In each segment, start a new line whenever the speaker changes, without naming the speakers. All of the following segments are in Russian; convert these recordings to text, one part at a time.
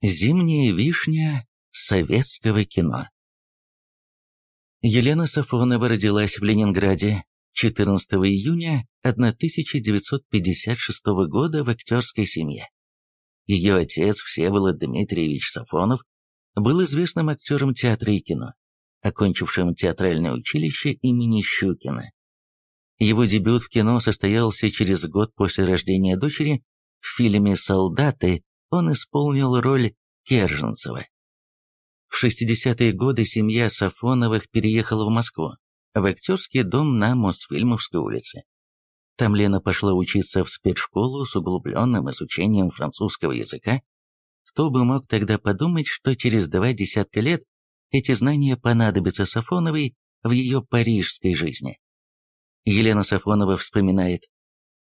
Зимняя вишня советского кино. Елена Сафонова родилась в Ленинграде 14 июня 1956 года в актерской семье. Ее отец Всеволод Дмитриевич Сафонов был известным актером театра и кино, окончившим театральное училище имени Щукина. Его дебют в кино состоялся через год после рождения дочери. В фильме «Солдаты» он исполнил роль Керженцева. В 60-е годы семья Сафоновых переехала в Москву, в актерский дом на Мосфильмовской улице. Там Лена пошла учиться в спецшколу с углубленным изучением французского языка. Кто бы мог тогда подумать, что через два десятка лет эти знания понадобятся Сафоновой в ее парижской жизни. Елена Сафонова вспоминает.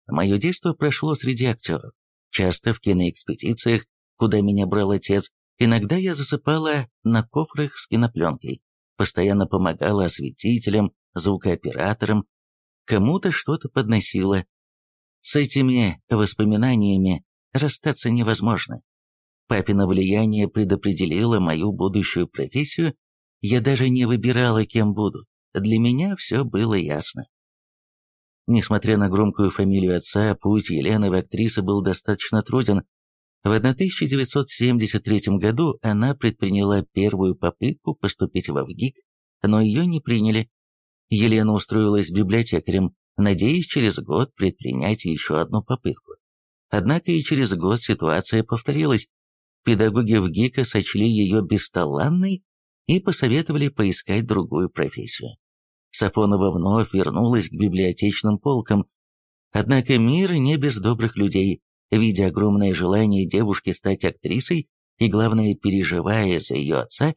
«Мое детство прошло среди актеров, часто в киноэкспедициях, куда меня брал отец. Иногда я засыпала на кофрах с кинопленкой, постоянно помогала осветителям, звукооператорам, кому-то что-то подносила. С этими воспоминаниями расстаться невозможно. Папино влияние предопределило мою будущую профессию, я даже не выбирала, кем буду. Для меня все было ясно. Несмотря на громкую фамилию отца, путь Елены в актрисы был достаточно труден. В 1973 году она предприняла первую попытку поступить в ВГИК, но ее не приняли. Елена устроилась библиотекарем, надеясь через год предпринять еще одну попытку. Однако и через год ситуация повторилась. Педагоги ВГИКа сочли ее бесталанной и посоветовали поискать другую профессию. Сафонова вновь вернулась к библиотечным полкам. Однако мир не без добрых людей. Видя огромное желание девушки стать актрисой и, главное, переживая за ее отца,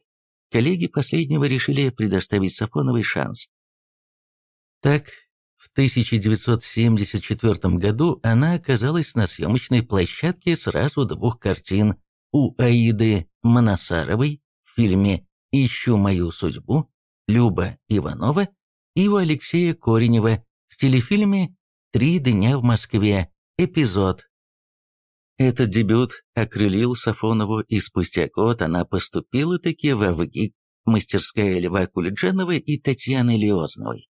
коллеги последнего решили предоставить Сафоновой шанс. Так, в 1974 году она оказалась на съемочной площадке сразу двух картин у Аиды Моносаровой в фильме «Ищу мою судьбу» Люба Иванова и у Алексея Коренева в телефильме «Три дня в Москве», эпизод. Этот дебют окрылил Сафонову, и спустя год она поступила таки в ВГИК, мастерская Льва Кулиджанова и Татьяны Лиозновой.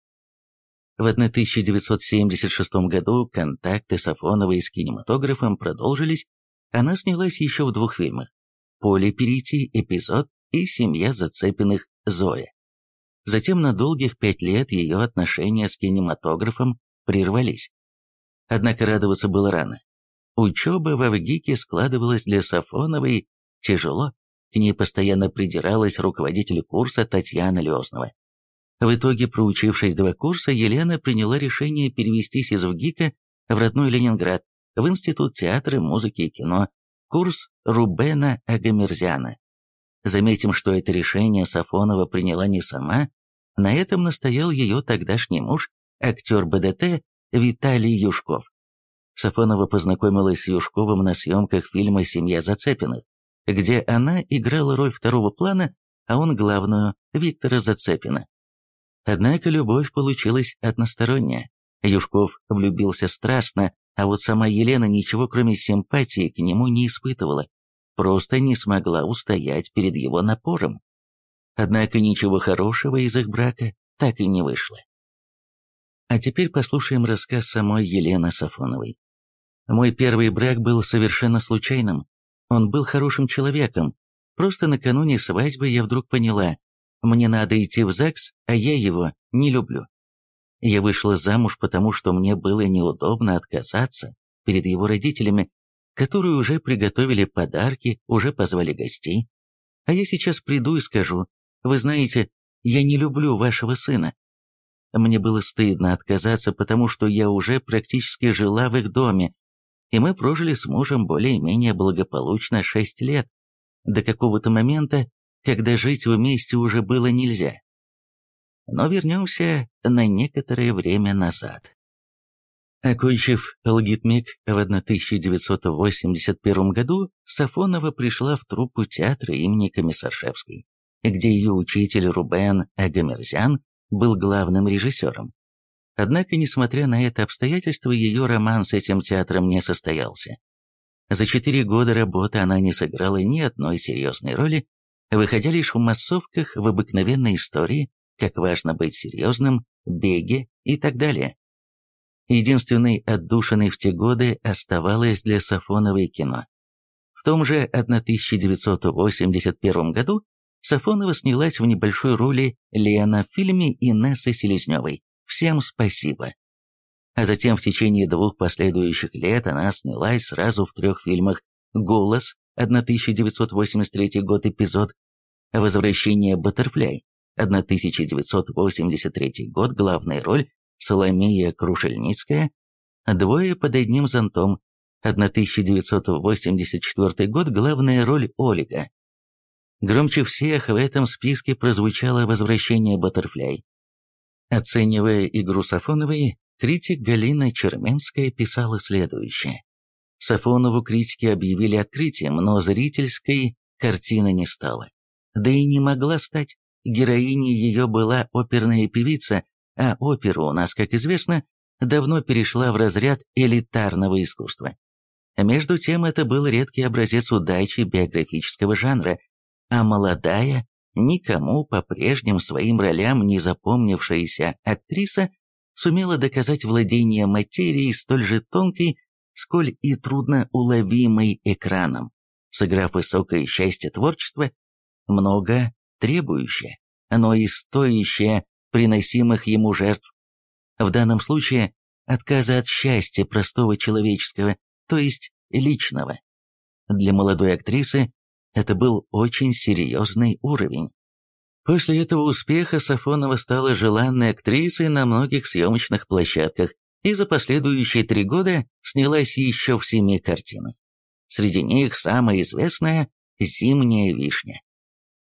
В 1976 году контакты Сафоновой с кинематографом продолжились, она снялась еще в двух фильмах «Поле перейти», эпизод и «Семья зацепенных Зоя». Затем на долгих пять лет ее отношения с кинематографом прервались. Однако радоваться было рано. Учеба в ВГИКе складывалась для Сафоновой тяжело, к ней постоянно придиралась руководитель курса Татьяна Лезнова. В итоге, проучившись два курса, Елена приняла решение перевестись из ВГИКа в родной Ленинград, в Институт театра, музыки и кино, курс Рубена Агамерзяна. Заметим, что это решение Сафонова приняла не сама, на этом настоял ее тогдашний муж, актер БДТ Виталий Юшков. Сафонова познакомилась с Юшковым на съемках фильма «Семья Зацепиных», где она играла роль второго плана, а он главную, Виктора Зацепина. Однако любовь получилась односторонняя. Юшков влюбился страстно, а вот сама Елена ничего кроме симпатии к нему не испытывала просто не смогла устоять перед его напором. Однако ничего хорошего из их брака так и не вышло. А теперь послушаем рассказ самой Елены Сафоновой. Мой первый брак был совершенно случайным. Он был хорошим человеком. Просто накануне свадьбы я вдруг поняла, мне надо идти в ЗАГС, а я его не люблю. Я вышла замуж, потому что мне было неудобно отказаться перед его родителями которые уже приготовили подарки, уже позвали гостей. А я сейчас приду и скажу, вы знаете, я не люблю вашего сына. Мне было стыдно отказаться, потому что я уже практически жила в их доме, и мы прожили с мужем более-менее благополучно шесть лет, до какого-то момента, когда жить вместе уже было нельзя. Но вернемся на некоторое время назад. Окончив лгитмик в 1981 году, Сафонова пришла в труппу театра имени Комиссаршевской, где ее учитель Рубен Агамерзян был главным режиссером. Однако, несмотря на это обстоятельство, ее роман с этим театром не состоялся. За четыре года работы она не сыграла ни одной серьезной роли, выходя лишь в массовках в обыкновенной истории, как важно быть серьезным, беге и так далее. Единственной отдушиной в те годы оставалось для Сафоновой кино. В том же 1981 году Сафонова снялась в небольшой роли Лена в фильме Инессы Селезневой «Всем спасибо». А затем в течение двух последующих лет она снялась сразу в трех фильмах «Голос» 1983 год эпизод, «Возвращение Баттерфляй» 1983 год главная роль Соломея Крушельницкая, «Двое под одним зонтом» 1984 год главная роль Ольга. Громче всех в этом списке прозвучало «Возвращение Баттерфляй». Оценивая игру Сафоновой, критик Галина Черменская писала следующее. Сафонову критики объявили открытием, но зрительской картины не стало. Да и не могла стать. Героиней ее была оперная певица, а опера у нас, как известно, давно перешла в разряд элитарного искусства. Между тем, это был редкий образец удачи биографического жанра, а молодая, никому по прежним своим ролям не запомнившаяся актриса сумела доказать владение материей столь же тонкой, сколь и трудно уловимой экраном, сыграв высокое счастье творчества, много требующее, но и стоящее приносимых ему жертв. В данном случае отказа от счастья простого человеческого, то есть личного. Для молодой актрисы это был очень серьезный уровень. После этого успеха Сафонова стала желанной актрисой на многих съемочных площадках и за последующие три года снялась еще в семи картинах. Среди них самая известная «Зимняя вишня».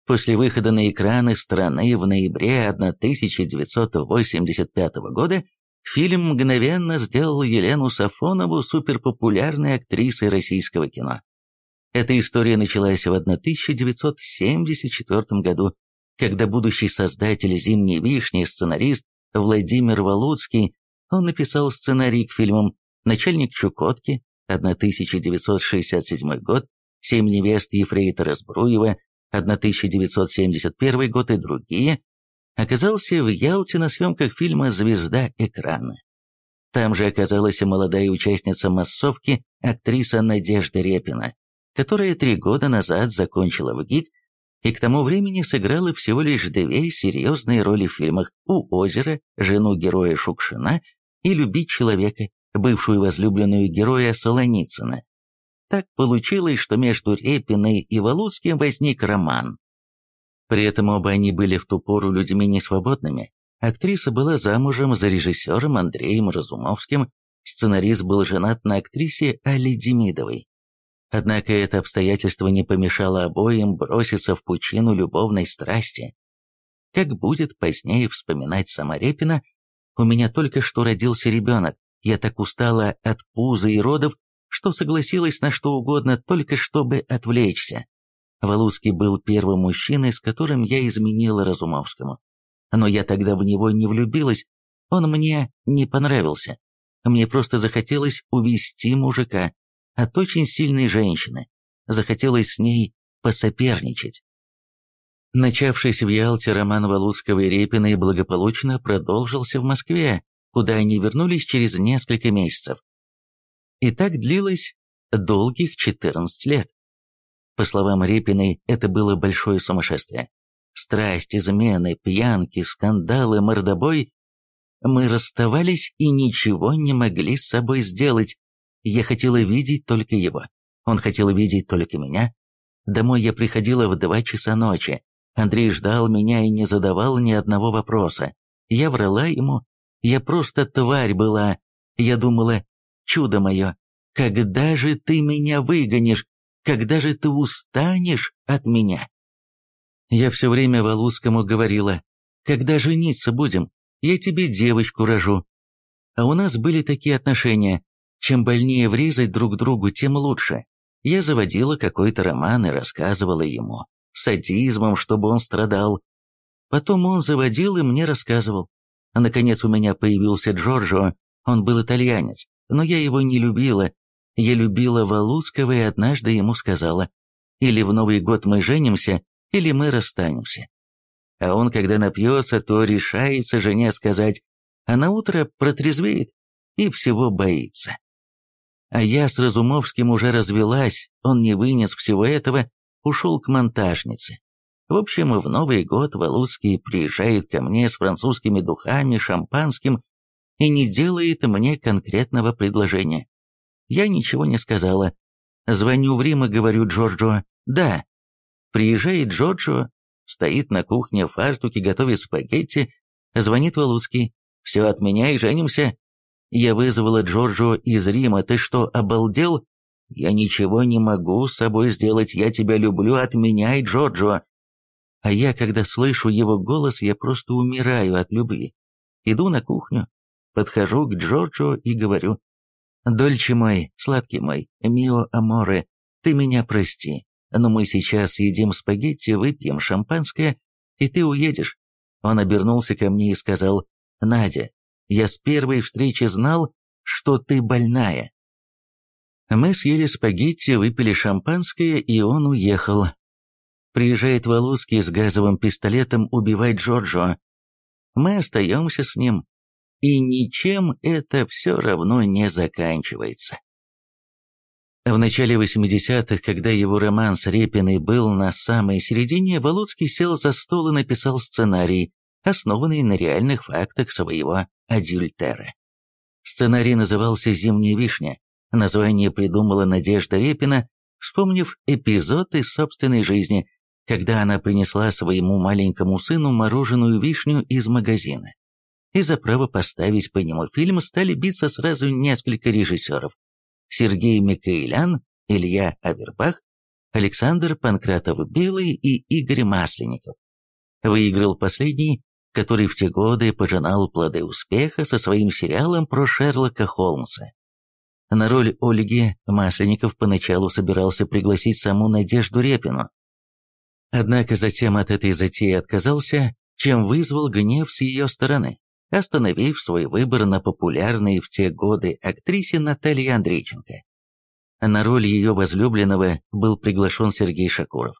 После выхода на экраны страны в ноябре 1985 года фильм мгновенно сделал Елену Сафонову суперпопулярной актрисой российского кино. Эта история началась в 1974 году, когда будущий создатель «Зимней вишни» сценарист Владимир Валуцкий, он написал сценарий к фильмам «Начальник Чукотки» 1967 год, «Семь невест Ефрейтора Збруева» 1971 год и другие, оказался в Ялте на съемках фильма «Звезда экрана». Там же оказалась молодая участница массовки, актриса Надежда Репина, которая три года назад закончила в ГИК и к тому времени сыграла всего лишь две серьезные роли в фильмах «У озера», жену героя Шукшина и «Любить человека», бывшую возлюбленную героя Солоницына. Так получилось, что между Репиной и Валуцким возник роман. При этом оба они были в ту пору людьми несвободными. Актриса была замужем за режиссером Андреем Разумовским, сценарист был женат на актрисе Али Демидовой. Однако это обстоятельство не помешало обоим броситься в пучину любовной страсти. Как будет позднее вспоминать сама Репина, у меня только что родился ребенок, я так устала от пуза и родов, что согласилась на что угодно, только чтобы отвлечься. Валуцкий был первым мужчиной, с которым я изменила Разумовскому. Но я тогда в него не влюбилась, он мне не понравился. Мне просто захотелось увести мужика от очень сильной женщины. Захотелось с ней посоперничать. Начавшийся в Ялте роман Валуцкого и Репиной благополучно продолжился в Москве, куда они вернулись через несколько месяцев. И так длилось долгих 14 лет. По словам Репиной, это было большое сумасшествие. Страсть, измены, пьянки, скандалы, мордобой. Мы расставались и ничего не могли с собой сделать. Я хотела видеть только его. Он хотел видеть только меня. Домой я приходила в два часа ночи. Андрей ждал меня и не задавал ни одного вопроса. Я врала ему. Я просто тварь была. Я думала, чудо мое, когда же ты меня выгонишь? Когда же ты устанешь от меня? Я все время Валуцкому говорила, когда жениться будем, я тебе девочку рожу. А у нас были такие отношения, чем больнее врезать друг другу, тем лучше. Я заводила какой-то роман и рассказывала ему, садизмом, чтобы он страдал. Потом он заводил и мне рассказывал. А наконец у меня появился Джорджо, он был итальянец но я его не любила, Я любила Валуцкого и однажды ему сказала, или в Новый год мы женимся, или мы расстанемся. А он, когда напьется, то решается жене сказать, а на утро протрезвеет и всего боится. А я с Разумовским уже развелась, он не вынес всего этого, ушел к монтажнице. В общем, в Новый год Валуцкий приезжает ко мне с французскими духами, шампанским и не делает мне конкретного предложения. Я ничего не сказала. Звоню в Рим и говорю Джорджо «да». Приезжает Джорджо, стоит на кухне в фартуке, готовит спагетти, звонит Валуцкий. «Все, отменяй, женимся». Я вызвала Джорджо из Рима. «Ты что, обалдел?» «Я ничего не могу с собой сделать. Я тебя люблю. Отменяй, Джорджо». А я, когда слышу его голос, я просто умираю от любви. Иду на кухню, подхожу к Джорджо и говорю, «Дольче мой, сладкий мой, мио аморе, ты меня прости, но мы сейчас едим спагетти, выпьем шампанское, и ты уедешь». Он обернулся ко мне и сказал, «Надя, я с первой встречи знал, что ты больная». Мы съели спагетти, выпили шампанское, и он уехал. Приезжает Валуцкий с газовым пистолетом убивать Джорджо. Мы остаемся с ним, и ничем это все равно не заканчивается. В начале 80-х, когда его роман с Репиной был на самой середине, Валуцкий сел за стол и написал сценарий, основанный на реальных фактах своего адюльтера. Сценарий назывался «Зимняя вишня». Название придумала Надежда Репина, вспомнив эпизод из собственной жизни, когда она принесла своему маленькому сыну мороженую вишню из магазина. И за право поставить по нему фильм стали биться сразу несколько режиссеров. Сергей Микаэлян, Илья Авербах, Александр Панкратов-Белый и Игорь Масленников. Выиграл последний, который в те годы пожинал плоды успеха со своим сериалом про Шерлока Холмса. На роль Ольги Масленников поначалу собирался пригласить саму Надежду Репину, Однако затем от этой затеи отказался, чем вызвал гнев с ее стороны, остановив свой выбор на популярной в те годы актрисе Наталье Андрейченко. На роль ее возлюбленного был приглашен Сергей Шакуров.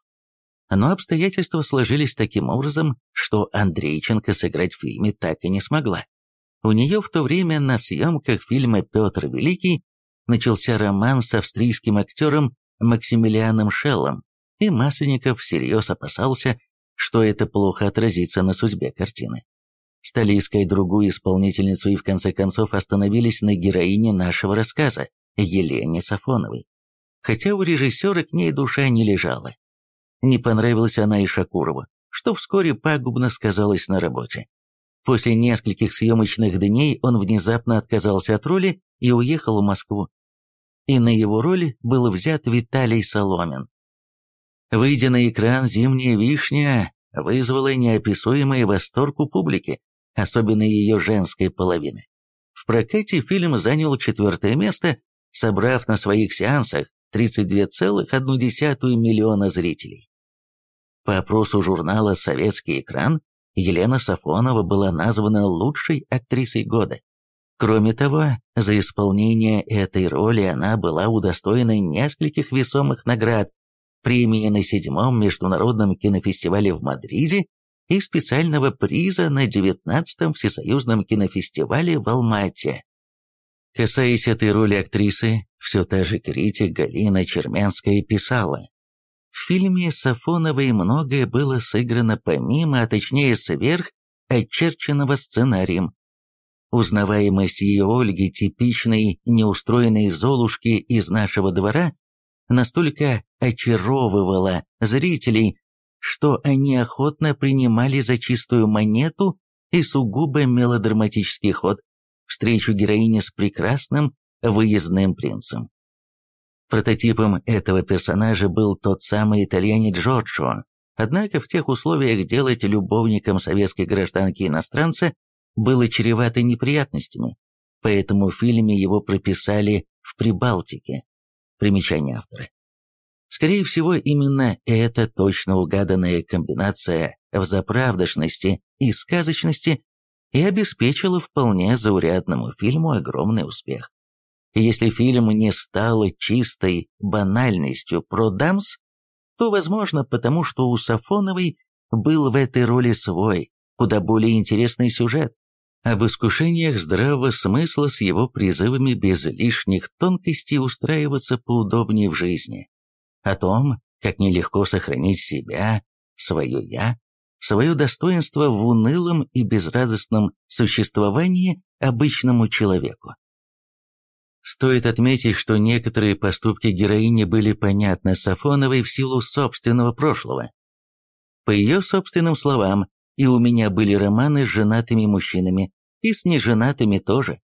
Но обстоятельства сложились таким образом, что Андрейченко сыграть в фильме так и не смогла. У нее в то время на съемках фильма «Петр Великий» начался роман с австрийским актером Максимилианом Шеллом, и Масленников всерьез опасался, что это плохо отразится на судьбе картины. Стали искать другую исполнительницу и в конце концов остановились на героине нашего рассказа, Елене Сафоновой. Хотя у режиссера к ней душа не лежала. Не понравилась она и Шакурову, что вскоре пагубно сказалось на работе. После нескольких съемочных дней он внезапно отказался от роли и уехал в Москву. И на его роль был взят Виталий Соломин. Выйдя на экран, «Зимняя вишня» вызвала неописуемый восторг у публики, особенно ее женской половины. В прокате фильм занял четвертое место, собрав на своих сеансах 32,1 миллиона зрителей. По опросу журнала «Советский экран» Елена Сафонова была названа лучшей актрисой года. Кроме того, за исполнение этой роли она была удостоена нескольких весомых наград, премии на седьмом международном кинофестивале в Мадриде и специального приза на девятнадцатом всесоюзном кинофестивале в Алмате. Касаясь этой роли актрисы, все та же критик Галина Чермянская писала, в фильме Сафоновой многое было сыграно помимо, а точнее сверх, очерченного сценарием. Узнаваемость ее Ольги, типичной неустроенной Золушки из нашего двора, настолько очаровывала зрителей, что они охотно принимали за чистую монету и сугубо мелодраматический ход встречу героини с прекрасным выездным принцем. Прототипом этого персонажа был тот самый итальянец Джорджо, однако в тех условиях делать любовником советской гражданки иностранца было чревато неприятностями, поэтому в фильме его прописали в Прибалтике. Примечание автора. Скорее всего, именно эта точно угаданная комбинация взаправдошности и сказочности и обеспечила вполне заурядному фильму огромный успех. Если фильм не стал чистой банальностью про дамс, то, возможно, потому что у Сафоновой был в этой роли свой, куда более интересный сюжет, об искушениях здравого смысла с его призывами без лишних тонкостей устраиваться поудобнее в жизни, о том, как нелегко сохранить себя, свое «я», свое достоинство в унылом и безрадостном существовании обычному человеку. Стоит отметить, что некоторые поступки героини были понятны Сафоновой в силу собственного прошлого. По ее собственным словам, и у меня были романы с женатыми мужчинами, и с неженатыми тоже.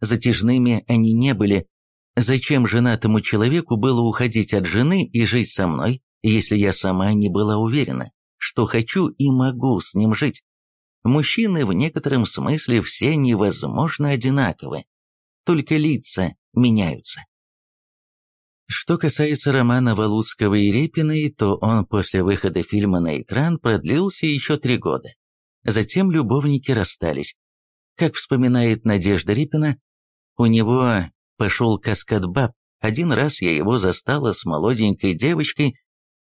Затяжными они не были. Зачем женатому человеку было уходить от жены и жить со мной, если я сама не была уверена, что хочу и могу с ним жить? Мужчины в некотором смысле все невозможно одинаковы, только лица меняются. Что касается романа Валуцкого и Репиной, то он после выхода фильма на экран продлился еще три года. Затем любовники расстались. Как вспоминает Надежда Репина, у него пошел каскад баб. Один раз я его застала с молоденькой девочкой,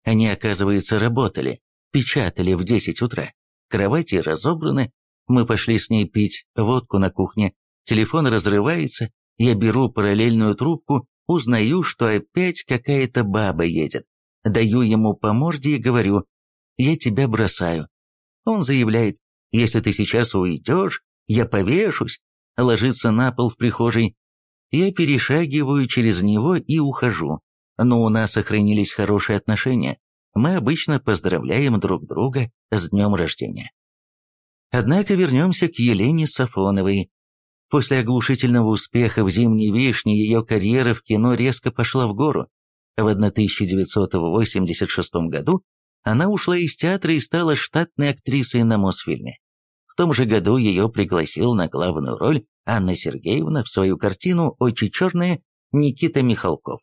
они, оказывается, работали, печатали в 10 утра. Кровати разобраны, мы пошли с ней пить водку на кухне, телефон разрывается, я беру параллельную трубку Узнаю, что опять какая-то баба едет. Даю ему по морде и говорю, я тебя бросаю. Он заявляет, если ты сейчас уйдешь, я повешусь. Ложится на пол в прихожей. Я перешагиваю через него и ухожу. Но у нас сохранились хорошие отношения. Мы обычно поздравляем друг друга с днем рождения. Однако вернемся к Елене Сафоновой, После оглушительного успеха в «Зимней вишне» ее карьера в кино резко пошла в гору. В 1986 году она ушла из театра и стала штатной актрисой на Мосфильме. В том же году ее пригласил на главную роль Анна Сергеевна в свою картину «Очи черные» Никита Михалков.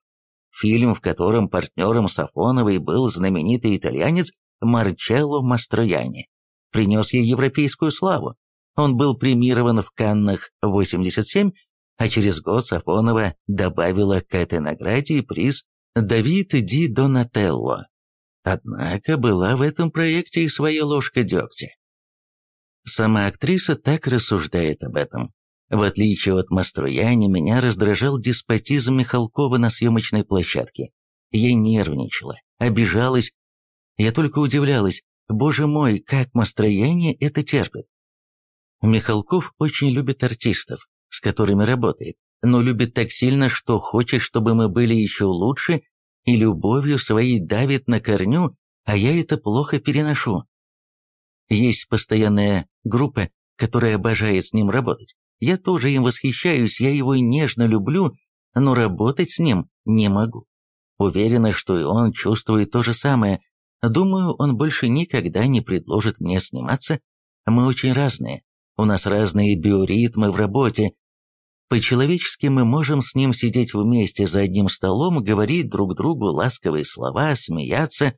Фильм, в котором партнером Сафоновой был знаменитый итальянец Марчелло Мастрояни, принес ей европейскую славу. Он был премирован в Каннах 87, а через год Сафонова добавила к этой награде приз Давид Ди Донателло. Однако была в этом проекте и своя ложка дегтя. Сама актриса так рассуждает об этом. В отличие от Мастрояни, меня раздражал деспотизм Михалкова на съемочной площадке. Я нервничала, обижалась. Я только удивлялась, боже мой, как Мастрояни это терпит. Михалков очень любит артистов, с которыми работает, но любит так сильно, что хочет, чтобы мы были еще лучше, и любовью своей давит на корню, а я это плохо переношу. Есть постоянная группа, которая обожает с ним работать. Я тоже им восхищаюсь, я его нежно люблю, но работать с ним не могу. Уверена, что и он чувствует то же самое. Думаю, он больше никогда не предложит мне сниматься. Мы очень разные, у нас разные биоритмы в работе. По-человечески мы можем с ним сидеть вместе за одним столом, говорить друг другу ласковые слова, смеяться,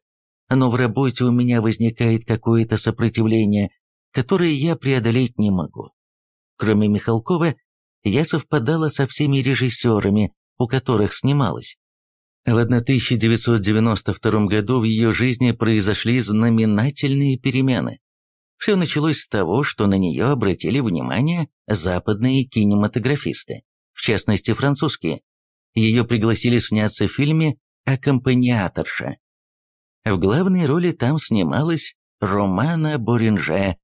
но в работе у меня возникает какое-то сопротивление, которое я преодолеть не могу. Кроме Михалкова, я совпадала со всеми режиссерами, у которых снималась. В 1992 году в ее жизни произошли знаменательные перемены. Все началось с того, что на нее обратили внимание западные кинематографисты, в частности французские. Ее пригласили сняться в фильме «Аккомпаниаторша». В главной роли там снималась Романа Боринже.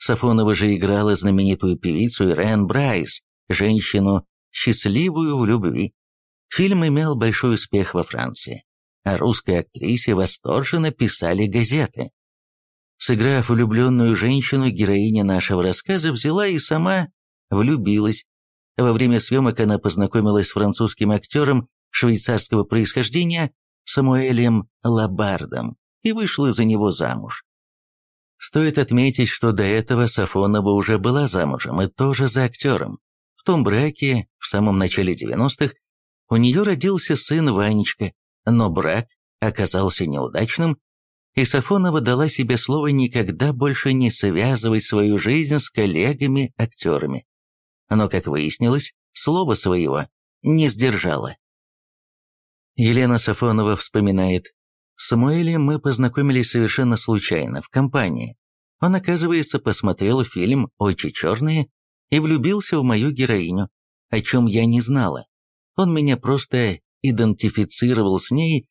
Сафонова же играла знаменитую певицу Ирен Брайс, женщину, счастливую в любви. Фильм имел большой успех во Франции, а русской актрисе восторженно писали газеты. Сыграв влюбленную женщину, героиня нашего рассказа взяла и сама влюбилась. Во время съемок она познакомилась с французским актером швейцарского происхождения Самуэлем Лабардом и вышла за него замуж. Стоит отметить, что до этого Сафонова уже была замужем и тоже за актером. В том браке, в самом начале 90-х, у нее родился сын Ванечка, но брак оказался неудачным, и Сафонова дала себе слово никогда больше не связывать свою жизнь с коллегами-актерами. Но, как выяснилось, слова своего не сдержала. Елена Сафонова вспоминает, «С Самуэлем мы познакомились совершенно случайно, в компании. Он, оказывается, посмотрел фильм «Очи черные» и влюбился в мою героиню, о чем я не знала. Он меня просто идентифицировал с ней,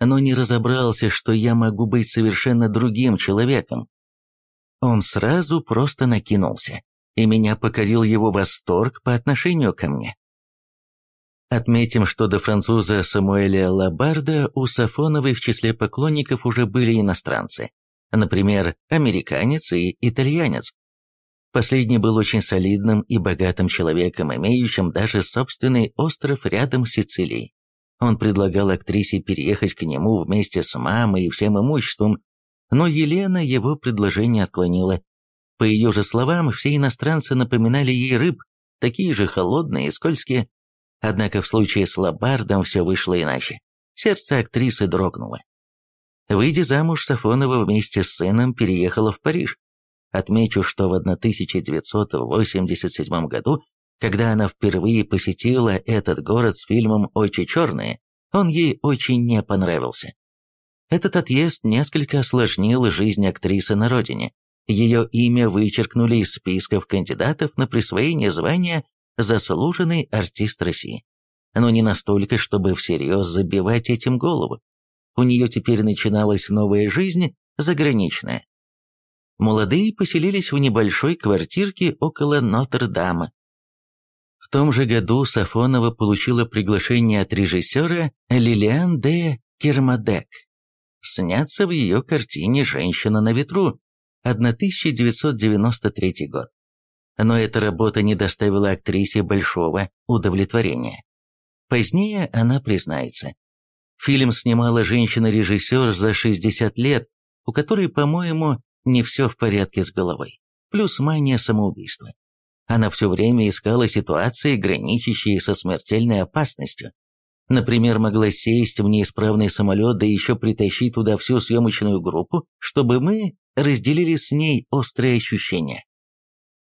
но не разобрался, что я могу быть совершенно другим человеком. Он сразу просто накинулся, и меня покорил его восторг по отношению ко мне. Отметим, что до француза Самуэля Лабарда у Сафоновой в числе поклонников уже были иностранцы, например, американец и итальянец. Последний был очень солидным и богатым человеком, имеющим даже собственный остров рядом с Сицилией. Он предлагал актрисе переехать к нему вместе с мамой и всем имуществом, но Елена его предложение отклонила. По ее же словам, все иностранцы напоминали ей рыб, такие же холодные и скользкие. Однако в случае с Лабардом все вышло иначе. Сердце актрисы дрогнуло. Выйдя замуж, Сафонова вместе с сыном переехала в Париж. Отмечу, что в 1987 году, когда она впервые посетила этот город с фильмом «Очи черные», он ей очень не понравился. Этот отъезд несколько осложнил жизнь актрисы на родине. Ее имя вычеркнули из списков кандидатов на присвоение звания «Заслуженный артист России». Но не настолько, чтобы всерьез забивать этим голову. У нее теперь начиналась новая жизнь, заграничная. Молодые поселились в небольшой квартирке около Нотр-Дама. В том же году Сафонова получила приглашение от режиссера Лилиан де Кермадек сняться в ее картине «Женщина на ветру» 1993 год. Но эта работа не доставила актрисе большого удовлетворения. Позднее она признается. Фильм снимала женщина-режиссер за 60 лет, у которой, по-моему, не все в порядке с головой, плюс мания самоубийства. Она все время искала ситуации, граничащие со смертельной опасностью. Например, могла сесть в неисправный самолет, да еще притащить туда всю съемочную группу, чтобы мы разделили с ней острые ощущения.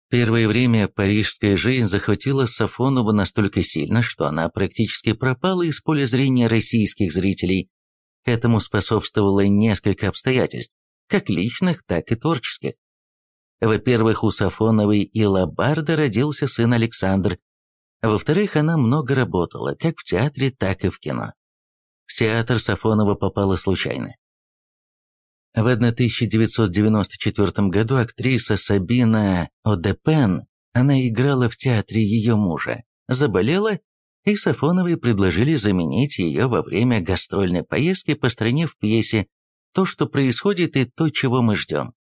Первое время парижская жизнь захватила Сафонову настолько сильно, что она практически пропала из поля зрения российских зрителей. Этому способствовало несколько обстоятельств как личных, так и творческих. Во-первых, у Сафоновой и Лабарда родился сын Александр. Во-вторых, она много работала, как в театре, так и в кино. В театр Сафонова попала случайно. В 1994 году актриса Сабина Одепен, она играла в театре ее мужа, заболела, и Сафоновой предложили заменить ее во время гастрольной поездки по стране в пьесе то, что происходит, и то, чего мы ждем.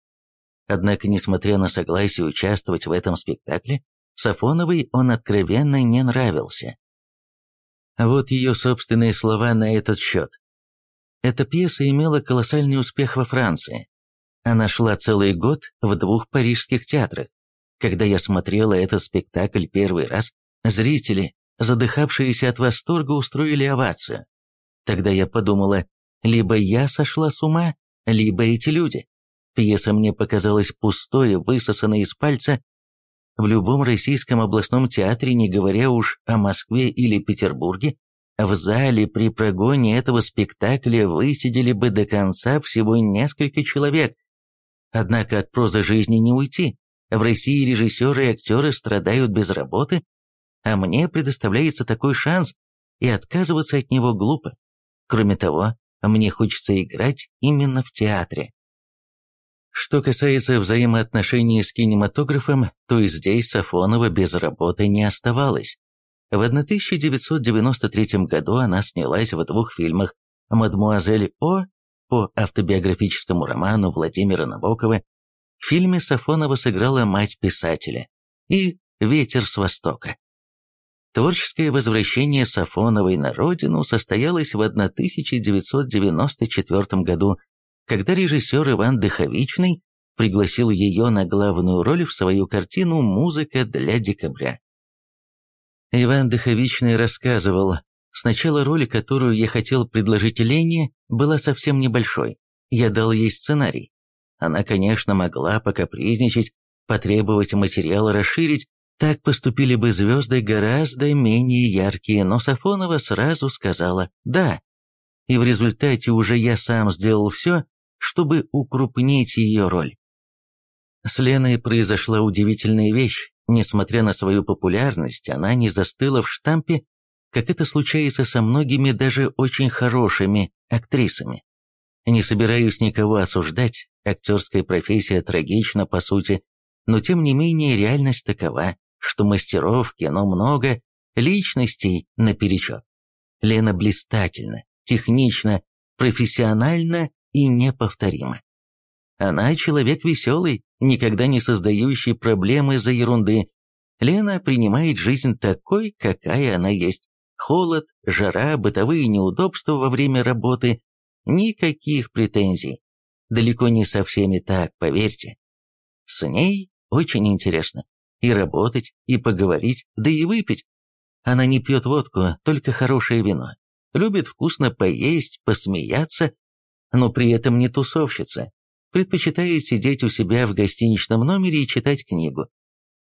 Однако, несмотря на согласие участвовать в этом спектакле, Сафоновой он откровенно не нравился. Вот ее собственные слова на этот счет. Эта пьеса имела колоссальный успех во Франции. Она шла целый год в двух парижских театрах. Когда я смотрела этот спектакль первый раз, зрители, задыхавшиеся от восторга, устроили овацию. Тогда я подумала, либо я сошла с ума, либо эти люди. Пьеса мне показалась пустой, высосанной из пальца. В любом российском областном театре, не говоря уж о Москве или Петербурге, в зале при прогоне этого спектакля высидели бы до конца всего несколько человек. Однако от прозы жизни не уйти. В России режиссеры и актеры страдают без работы, а мне предоставляется такой шанс, и отказываться от него глупо. Кроме того, мне хочется играть именно в театре. Что касается взаимоотношений с кинематографом, то и здесь Сафонова без работы не оставалась. В 1993 году она снялась в двух фильмах «Мадмуазель О» по автобиографическому роману Владимира Набокова, в фильме Сафонова сыграла мать писателя и «Ветер с Востока». Творческое возвращение Сафоновой на родину состоялось в 1994 году, когда режиссер Иван Дыховичный пригласил ее на главную роль в свою картину «Музыка для декабря». Иван Дыховичный рассказывал, сначала роль, которую я хотел предложить Лене, была совсем небольшой. Я дал ей сценарий. Она, конечно, могла покапризничать, потребовать материала расширить, Так поступили бы звезды гораздо менее яркие, но Сафонова сразу сказала «да». И в результате уже я сам сделал все, чтобы укрупнить ее роль. С Леной произошла удивительная вещь. Несмотря на свою популярность, она не застыла в штампе, как это случается со многими даже очень хорошими актрисами. Не собираюсь никого осуждать, актерская профессия трагична по сути, но тем не менее реальность такова, что мастеров кино много, личностей наперечет. Лена блистательна, технична, профессиональна и неповторима. Она человек веселый, никогда не создающий проблемы за ерунды. Лена принимает жизнь такой, какая она есть. Холод, жара, бытовые неудобства во время работы. Никаких претензий. Далеко не со всеми так, поверьте. С ней очень интересно. И работать, и поговорить, да и выпить. Она не пьет водку, только хорошее вино. Любит вкусно поесть, посмеяться, но при этом не тусовщица, предпочитает сидеть у себя в гостиничном номере и читать книгу.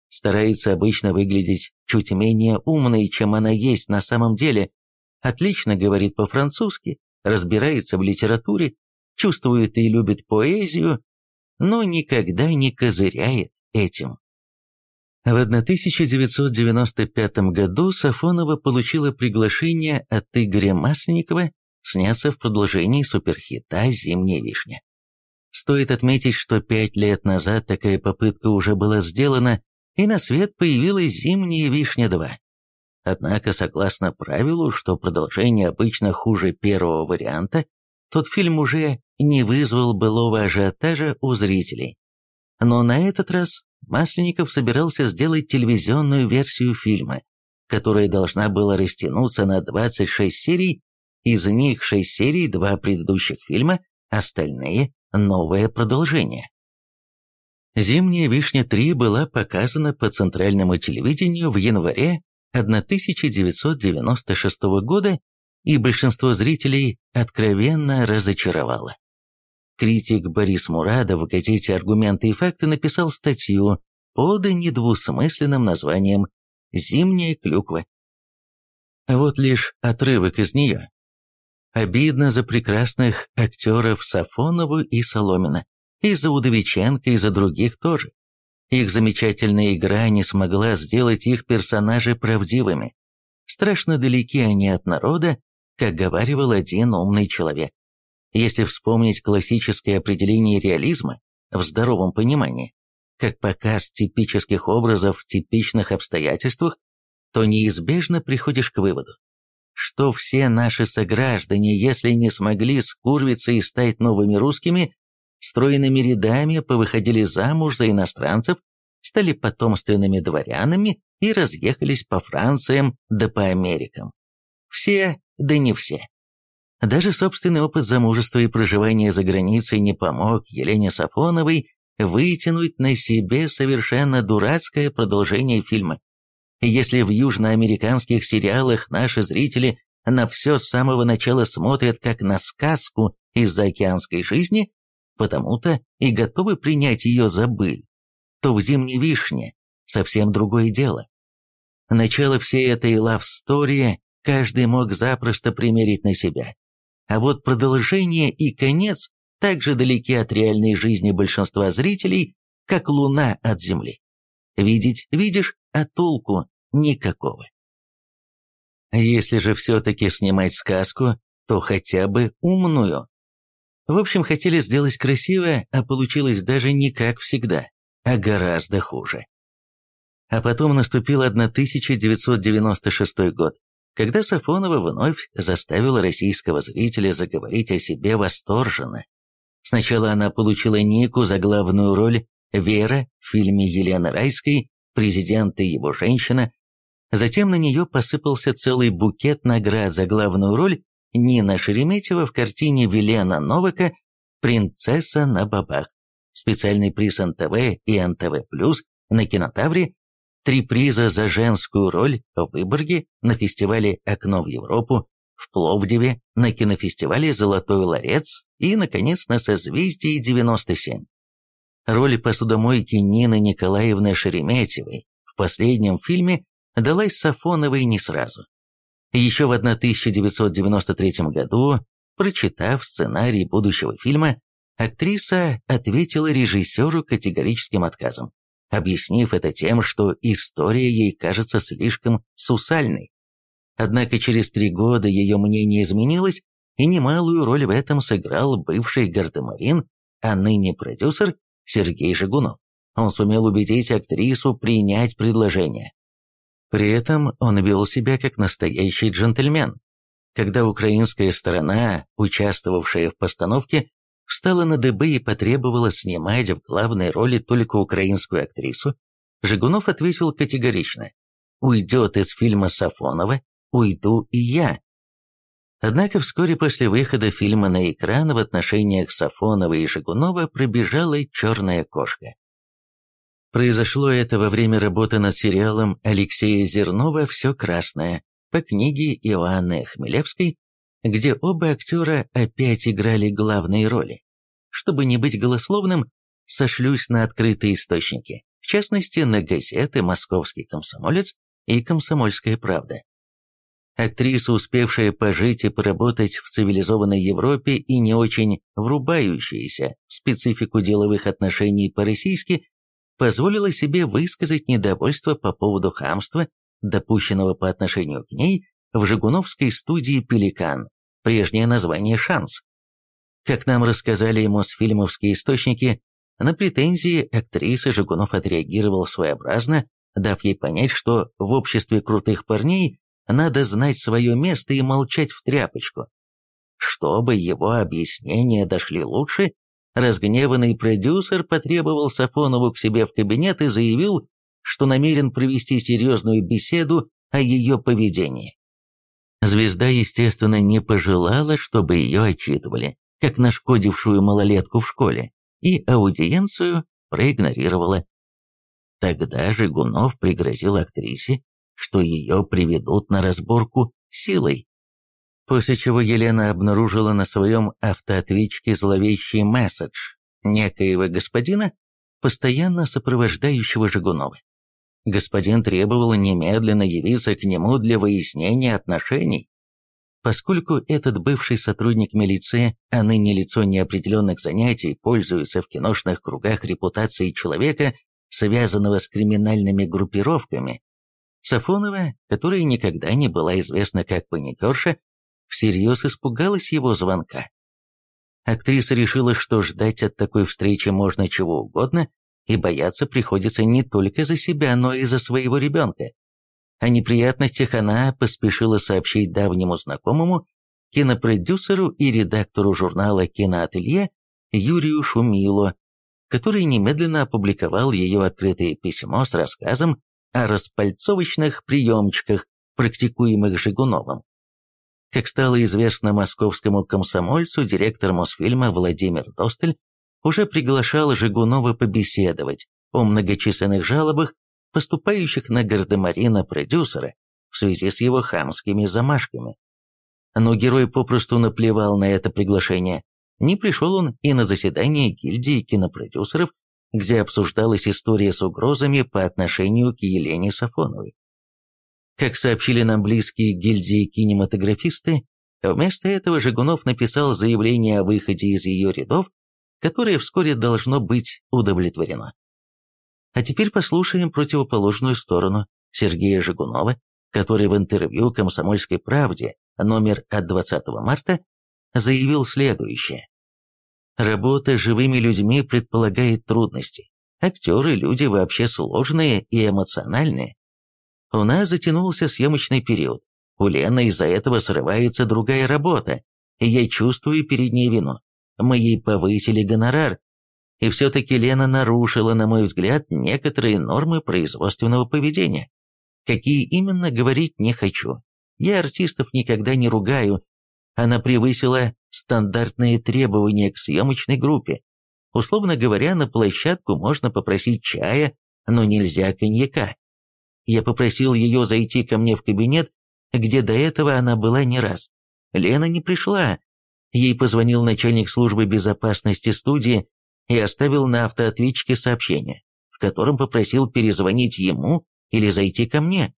Старается обычно выглядеть чуть менее умной, чем она есть на самом деле, отлично говорит по-французски, разбирается в литературе, чувствует и любит поэзию, но никогда не козыряет этим. В 1995 году Сафонова получила приглашение от Игоря Масленникова сняться в продолжении суперхита «Зимняя вишня». Стоит отметить, что пять лет назад такая попытка уже была сделана, и на свет появилась «Зимняя вишня-2». Однако, согласно правилу, что продолжение обычно хуже первого варианта, тот фильм уже не вызвал былого ажиотажа у зрителей. Но на этот раз Масленников собирался сделать телевизионную версию фильма, которая должна была растянуться на 26 серий, из них 6 серий, два предыдущих фильма, остальные новое продолжение. «Зимняя вишня 3» была показана по центральному телевидению в январе 1996 года, и большинство зрителей откровенно разочаровало. Критик Борис Мурадов в газете «Аргументы и факты» написал статью под недвусмысленным названием «Зимняя клюква». Вот лишь отрывок из нее. Обидно за прекрасных актеров Сафонову и Соломина, и за Удовиченко, и за других тоже. Их замечательная игра не смогла сделать их персонажи правдивыми. Страшно далеки они от народа, как говаривал один умный человек. Если вспомнить классическое определение реализма в здоровом понимании, как показ типических образов в типичных обстоятельствах, то неизбежно приходишь к выводу, что все наши сограждане, если не смогли скурвиться и стать новыми русскими, стройными рядами повыходили замуж за иностранцев, стали потомственными дворянами и разъехались по Франциям да по Америкам. Все, да не все. Даже собственный опыт замужества и проживания за границей не помог Елене Сафоновой вытянуть на себе совершенно дурацкое продолжение фильма. Если в южноамериканских сериалах наши зрители на все с самого начала смотрят как на сказку из заокеанской жизни, потому-то и готовы принять ее за быль, то в «Зимней вишне» совсем другое дело. Начало всей этой лав-стори каждый мог запросто примерить на себя. А вот продолжение и конец так же далеки от реальной жизни большинства зрителей, как Луна от Земли. Видеть видишь, а толку никакого. Если же все-таки снимать сказку, то хотя бы умную. В общем, хотели сделать красиво, а получилось даже не как всегда, а гораздо хуже. А потом наступил 1996 год, когда Сафонова вновь заставила российского зрителя заговорить о себе восторженно. Сначала она получила Нику за главную роль Вера в фильме Елены Райской «Президент и его женщина», затем на нее посыпался целый букет наград за главную роль Нина Шереметьева в картине Велена Новака. «Принцесса на бабах», специальный приз НТВ и НТВ+, на кинотавре. Три приза за женскую роль в Выборге на фестивале «Окно в Европу», в Пловдиве на кинофестивале «Золотой ларец» и, наконец, на «Созвездии-97». Роль посудомойки Нины Николаевны Шереметьевой в последнем фильме далась Сафоновой не сразу. Еще в 1993 году, прочитав сценарий будущего фильма, актриса ответила режиссеру категорическим отказом, объяснив это тем, что история ей кажется слишком сусальной. Однако через три года ее мнение изменилось, и немалую роль в этом сыграл бывший гардемарин, а ныне продюсер Сергей Жигунов. Он сумел убедить актрису принять предложение. При этом он вел себя как настоящий джентльмен. Когда украинская сторона, участвовавшая в постановке, встала на дыбы и потребовала снимать в главной роли только украинскую актрису, Жигунов ответил категорично «Уйдет из фильма Сафонова, уйду и я». Однако вскоре после выхода фильма на экран в отношениях Сафонова и Жигунова пробежала черная кошка. Произошло это во время работы над сериалом Алексея Зернова «Все красное» по книге Иоанны Хмелевской, где оба актера опять играли главные роли. Чтобы не быть голословным, сошлюсь на открытые источники, в частности, на газеты «Московский комсомолец» и «Комсомольская правда». Актриса, успевшая пожить и поработать в цивилизованной Европе и не очень врубающаяся в специфику деловых отношений по-российски, позволила себе высказать недовольство по поводу хамства, допущенного по отношению к ней в Жигуновской студии «Пеликан», прежнее название «Шанс». Как нам рассказали Мосфильмовские источники, на претензии актрисы Жигунов отреагировал своеобразно, дав ей понять, что в обществе крутых парней надо знать свое место и молчать в тряпочку. Чтобы его объяснения дошли лучше, Разгневанный продюсер потребовал Сафонову к себе в кабинет и заявил, что намерен провести серьезную беседу о ее поведении. Звезда, естественно, не пожелала, чтобы ее отчитывали, как нашкодившую малолетку в школе, и аудиенцию проигнорировала. Тогда Жигунов пригрозил актрисе, что ее приведут на разборку силой после чего Елена обнаружила на своем автоответчике зловещий месседж некоего господина, постоянно сопровождающего Жигунова. Господин требовал немедленно явиться к нему для выяснения отношений. Поскольку этот бывший сотрудник милиции, а ныне лицо неопределенных занятий, пользуется в киношных кругах репутацией человека, связанного с криминальными группировками, Сафонова, которая никогда не была известна как паникерша, всерьез испугалась его звонка. Актриса решила, что ждать от такой встречи можно чего угодно, и бояться приходится не только за себя, но и за своего ребенка. О неприятностях она поспешила сообщить давнему знакомому, кинопродюсеру и редактору журнала «Киноателье» Юрию Шумило, который немедленно опубликовал ее открытое письмо с рассказом о распальцовочных приемчиках, практикуемых Жигуновым. Как стало известно московскому комсомольцу, директор Мосфильма Владимир Достель уже приглашал Жигунова побеседовать о многочисленных жалобах, поступающих на гардемарина продюсера в связи с его хамскими замашками. Но герой попросту наплевал на это приглашение. Не пришел он и на заседание гильдии кинопродюсеров, где обсуждалась история с угрозами по отношению к Елене Сафоновой. Как сообщили нам близкие гильдии кинематографисты, вместо этого Жигунов написал заявление о выходе из ее рядов, которое вскоре должно быть удовлетворено. А теперь послушаем противоположную сторону Сергея Жигунова, который в интервью «Комсомольской правде» номер от 20 марта заявил следующее. Работа с живыми людьми предполагает трудности. Актеры – люди вообще сложные и эмоциональные. У нас затянулся съемочный период. У Лены из-за этого срывается другая работа, и я чувствую перед ней вину. Мы ей повысили гонорар, и все-таки Лена нарушила, на мой взгляд, некоторые нормы производственного поведения. Какие именно, говорить не хочу. Я артистов никогда не ругаю. Она превысила стандартные требования к съемочной группе. Условно говоря, на площадку можно попросить чая, но нельзя коньяка. Я попросил ее зайти ко мне в кабинет, где до этого она была не раз. Лена не пришла. Ей позвонил начальник службы безопасности студии и оставил на автоответчике сообщение, в котором попросил перезвонить ему или зайти ко мне.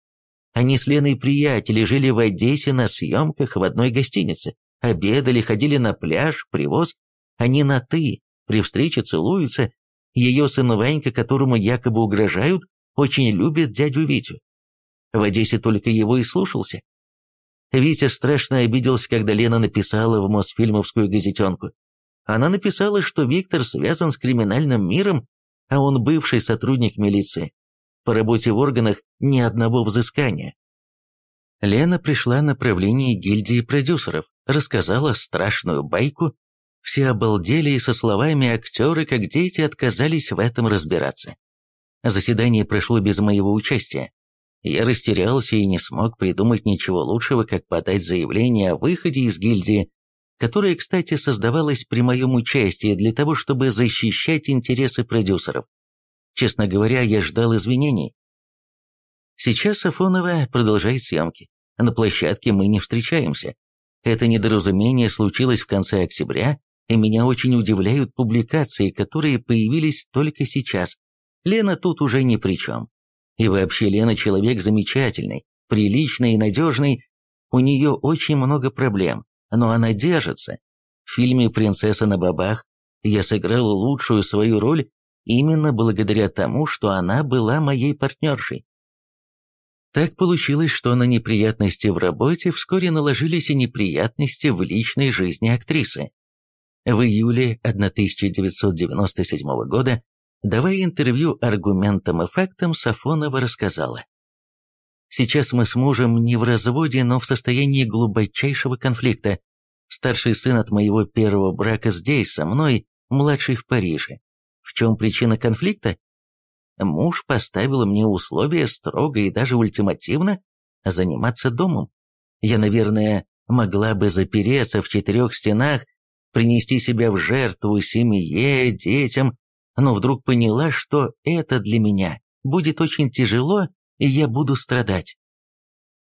Они с Леной приятели, жили в Одессе на съемках в одной гостинице, обедали, ходили на пляж, привоз. Они на «ты», при встрече целуются. Ее сын Ванька, которому якобы угрожают, очень любит дядю Витю. В Одессе только его и слушался. Витя страшно обиделся, когда Лена написала в Мосфильмовскую газетенку. Она написала, что Виктор связан с криминальным миром, а он бывший сотрудник милиции. По работе в органах ни одного взыскания. Лена пришла на правление гильдии продюсеров, рассказала страшную байку. Все обалдели и со словами актеры, как дети, отказались в этом разбираться. Заседание прошло без моего участия. Я растерялся и не смог придумать ничего лучшего, как подать заявление о выходе из гильдии, которая, кстати, создавалась при моем участии для того, чтобы защищать интересы продюсеров. Честно говоря, я ждал извинений. Сейчас Сафонова продолжает съемки. На площадке мы не встречаемся. Это недоразумение случилось в конце октября, и меня очень удивляют публикации, которые появились только сейчас. Лена тут уже ни при чем. И вообще Лена человек замечательный, приличный и надежный. У нее очень много проблем, но она держится. В фильме «Принцесса на бабах» я сыграл лучшую свою роль именно благодаря тому, что она была моей партнершей. Так получилось, что на неприятности в работе вскоре наложились и неприятности в личной жизни актрисы. В июле 1997 года Давая интервью аргументам и фактам, Сафонова рассказала. «Сейчас мы с мужем не в разводе, но в состоянии глубочайшего конфликта. Старший сын от моего первого брака здесь, со мной, младший в Париже. В чем причина конфликта? Муж поставил мне условия строго и даже ультимативно заниматься домом. Я, наверное, могла бы запереться в четырех стенах, принести себя в жертву семье, детям, но вдруг поняла, что это для меня будет очень тяжело, и я буду страдать.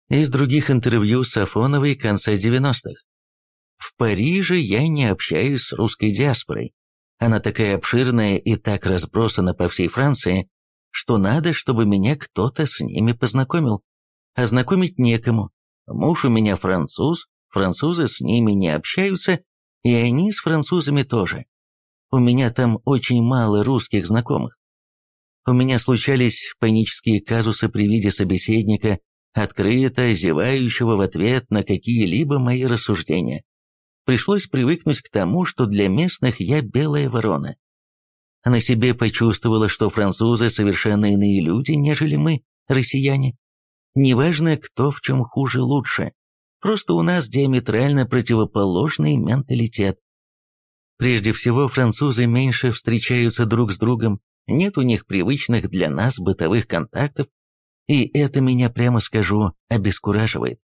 Из других интервью Сафоновой конца 90-х. В Париже я не общаюсь с русской диаспорой. Она такая обширная и так разбросана по всей Франции, что надо, чтобы меня кто-то с ними познакомил. А знакомить некому. Муж у меня француз, французы с ними не общаются, и они с французами тоже. У меня там очень мало русских знакомых. У меня случались панические казусы при виде собеседника, открыто зевающего в ответ на какие-либо мои рассуждения. Пришлось привыкнуть к тому, что для местных я белая ворона. На себе почувствовала, что французы совершенно иные люди, нежели мы, россияне. Неважно, кто в чем хуже лучше. Просто у нас диаметрально противоположный менталитет. Прежде всего, французы меньше встречаются друг с другом, нет у них привычных для нас бытовых контактов, и это меня, прямо скажу, обескураживает.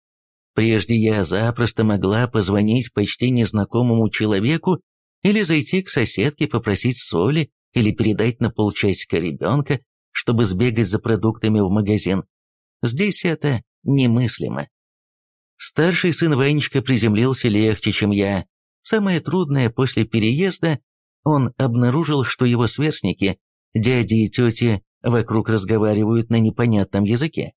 Прежде я запросто могла позвонить почти незнакомому человеку или зайти к соседке попросить соли или передать на полчасика ребенка, чтобы сбегать за продуктами в магазин. Здесь это немыслимо. Старший сын Ванечка приземлился легче, чем я, Самое трудное после переезда он обнаружил, что его сверстники, дяди и тети, вокруг разговаривают на непонятном языке.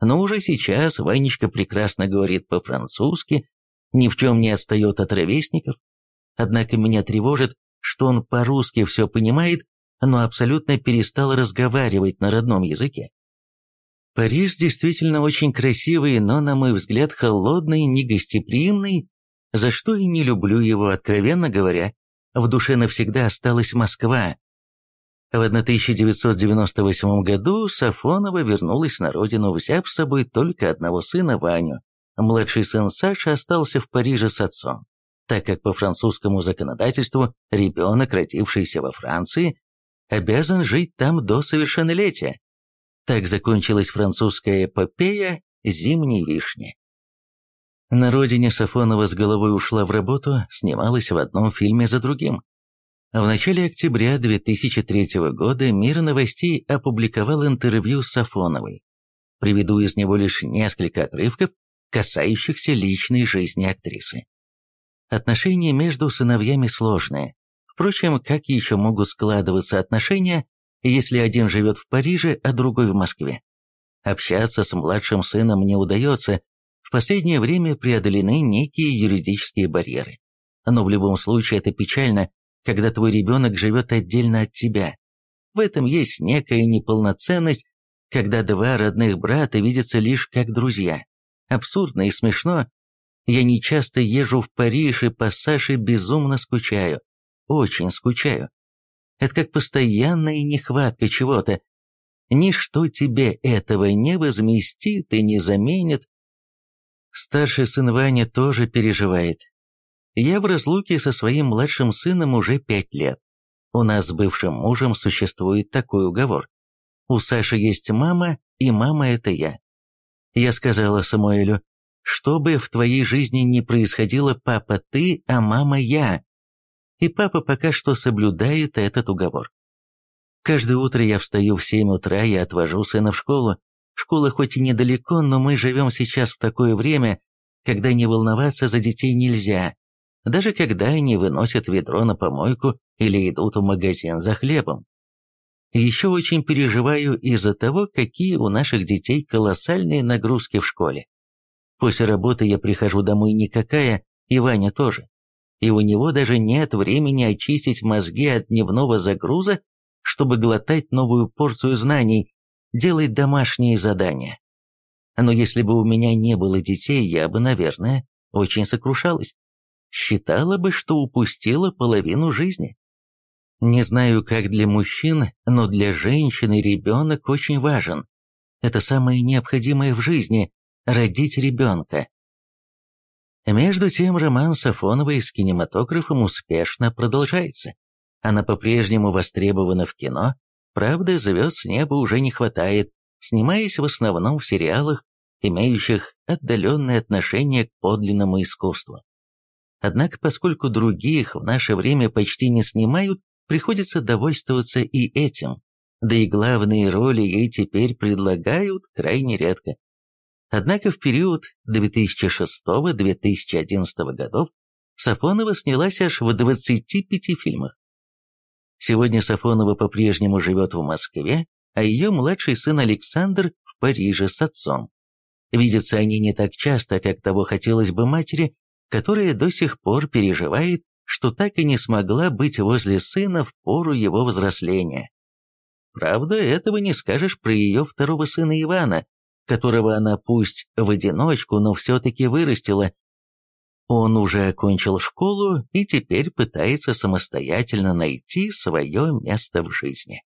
Но уже сейчас Ванечка прекрасно говорит по-французски, ни в чем не отстает от ровесников. Однако меня тревожит, что он по-русски все понимает, но абсолютно перестал разговаривать на родном языке. Париж действительно очень красивый, но, на мой взгляд, холодный, негостеприимный за что и не люблю его, откровенно говоря. В душе навсегда осталась Москва. В 1998 году Сафонова вернулась на родину, взяв с собой только одного сына Ваню. Младший сын Саша остался в Париже с отцом, так как по французскому законодательству ребенок, родившийся во Франции, обязан жить там до совершеннолетия. Так закончилась французская эпопея «Зимней вишни». На родине Сафонова с головой ушла в работу, снималась в одном фильме за другим. В начале октября 2003 года «Мир новостей» опубликовал интервью с Сафоновой. Приведу из него лишь несколько отрывков, касающихся личной жизни актрисы. Отношения между сыновьями сложные. Впрочем, как еще могут складываться отношения, если один живет в Париже, а другой в Москве? Общаться с младшим сыном не удается, в последнее время преодолены некие юридические барьеры. Но в любом случае это печально, когда твой ребенок живет отдельно от тебя. В этом есть некая неполноценность, когда два родных брата видятся лишь как друзья. Абсурдно и смешно. Я не часто езжу в Париж и по Саше безумно скучаю. Очень скучаю. Это как постоянная нехватка чего-то. Ничто тебе этого не возместит и не заменит. Старший сын Ваня тоже переживает. Я в разлуке со своим младшим сыном уже пять лет. У нас с бывшим мужем существует такой уговор. У Саши есть мама, и мама – это я. Я сказала Самуэлю, что бы в твоей жизни ни происходило, папа ты, а мама я. И папа пока что соблюдает этот уговор. Каждое утро я встаю в 7 утра и отвожу сына в школу. Школа хоть и недалеко, но мы живем сейчас в такое время, когда не волноваться за детей нельзя, даже когда они выносят ведро на помойку или идут в магазин за хлебом. Еще очень переживаю из-за того, какие у наших детей колоссальные нагрузки в школе. После работы я прихожу домой никакая, и Ваня тоже. И у него даже нет времени очистить мозги от дневного загруза, чтобы глотать новую порцию знаний, делать домашние задания. Но если бы у меня не было детей, я бы, наверное, очень сокрушалась. Считала бы, что упустила половину жизни. Не знаю, как для мужчин, но для женщины ребенок очень важен. Это самое необходимое в жизни – родить ребенка. Между тем, роман Сафоновой с кинематографом успешно продолжается. Она по-прежнему востребована в кино, правда, звезд с неба уже не хватает, снимаясь в основном в сериалах, имеющих отдаленное отношение к подлинному искусству. Однако, поскольку других в наше время почти не снимают, приходится довольствоваться и этим, да и главные роли ей теперь предлагают крайне редко. Однако в период 2006-2011 годов Сафонова снялась аж в 25 фильмах. Сегодня Сафонова по-прежнему живет в Москве, а ее младший сын Александр в Париже с отцом. Видятся они не так часто, как того хотелось бы матери, которая до сих пор переживает что так и не смогла быть возле сына в пору его взросления. Правда, этого не скажешь про ее второго сына Ивана, которого она пусть в одиночку, но все-таки вырастила. Он уже окончил школу и теперь пытается самостоятельно найти свое место в жизни.